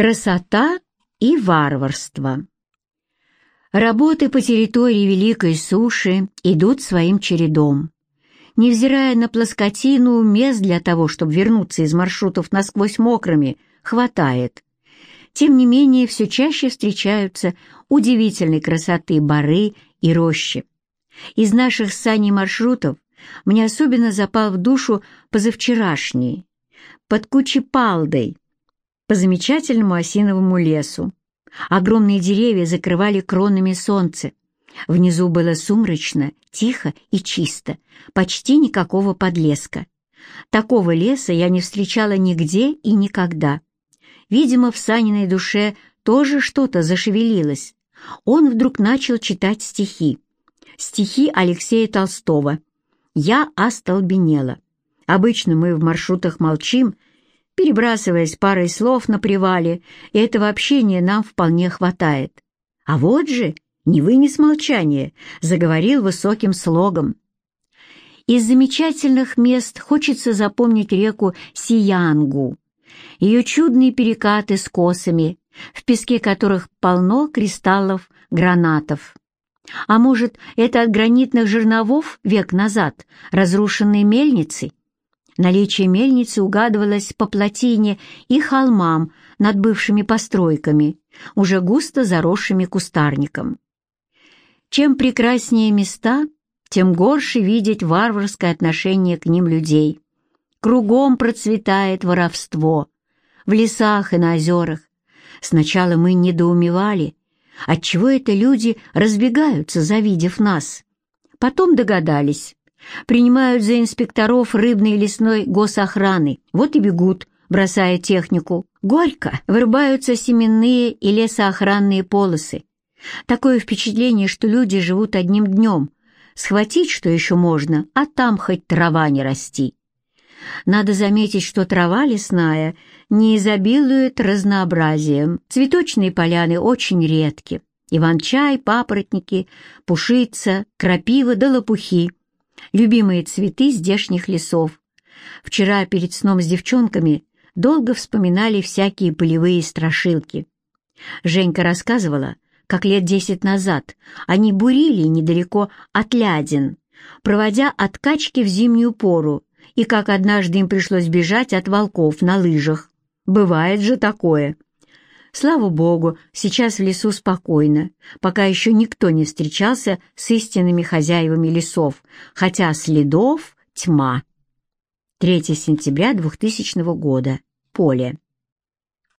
Красота и варварство. Работы по территории Великой Суши идут своим чередом. Невзирая на плоскотину, мест для того, чтобы вернуться из маршрутов насквозь мокрыми, хватает. Тем не менее, все чаще встречаются удивительной красоты бары и рощи. Из наших саней маршрутов мне особенно запал в душу позавчерашний, под Кучепалдой, по замечательному осиновому лесу. Огромные деревья закрывали кронами солнце. Внизу было сумрачно, тихо и чисто, почти никакого подлеска. Такого леса я не встречала нигде и никогда. Видимо, в Саниной душе тоже что-то зашевелилось. Он вдруг начал читать стихи. Стихи Алексея Толстого. Я остолбенела. Обычно мы в маршрутах молчим, перебрасываясь парой слов на привале, и этого общения нам вполне хватает. А вот же, не вынес молчания, заговорил высоким слогом. Из замечательных мест хочется запомнить реку Сиянгу, ее чудные перекаты с косами, в песке которых полно кристаллов гранатов. А может, это от гранитных жерновов век назад, разрушенные мельницы? Наличие мельницы угадывалось по плотине и холмам над бывшими постройками, уже густо заросшими кустарником. Чем прекраснее места, тем горше видеть варварское отношение к ним людей. Кругом процветает воровство, в лесах и на озерах. Сначала мы недоумевали, отчего это люди разбегаются, завидев нас. Потом догадались, Принимают за инспекторов рыбной и лесной госохраны. Вот и бегут, бросая технику. Горько вырубаются семенные и лесоохранные полосы. Такое впечатление, что люди живут одним днем. Схватить, что еще можно, а там хоть трава не расти. Надо заметить, что трава лесная не изобилует разнообразием. Цветочные поляны очень редки. Иван-чай, папоротники, пушица, крапива да лопухи любимые цветы здешних лесов. Вчера перед сном с девчонками долго вспоминали всякие полевые страшилки. Женька рассказывала, как лет десять назад они бурили недалеко от Лядин, проводя откачки в зимнюю пору, и как однажды им пришлось бежать от волков на лыжах. Бывает же такое. Слава богу, сейчас в лесу спокойно, пока еще никто не встречался с истинными хозяевами лесов, хотя следов тьма. 3 сентября 2000 года. Поле.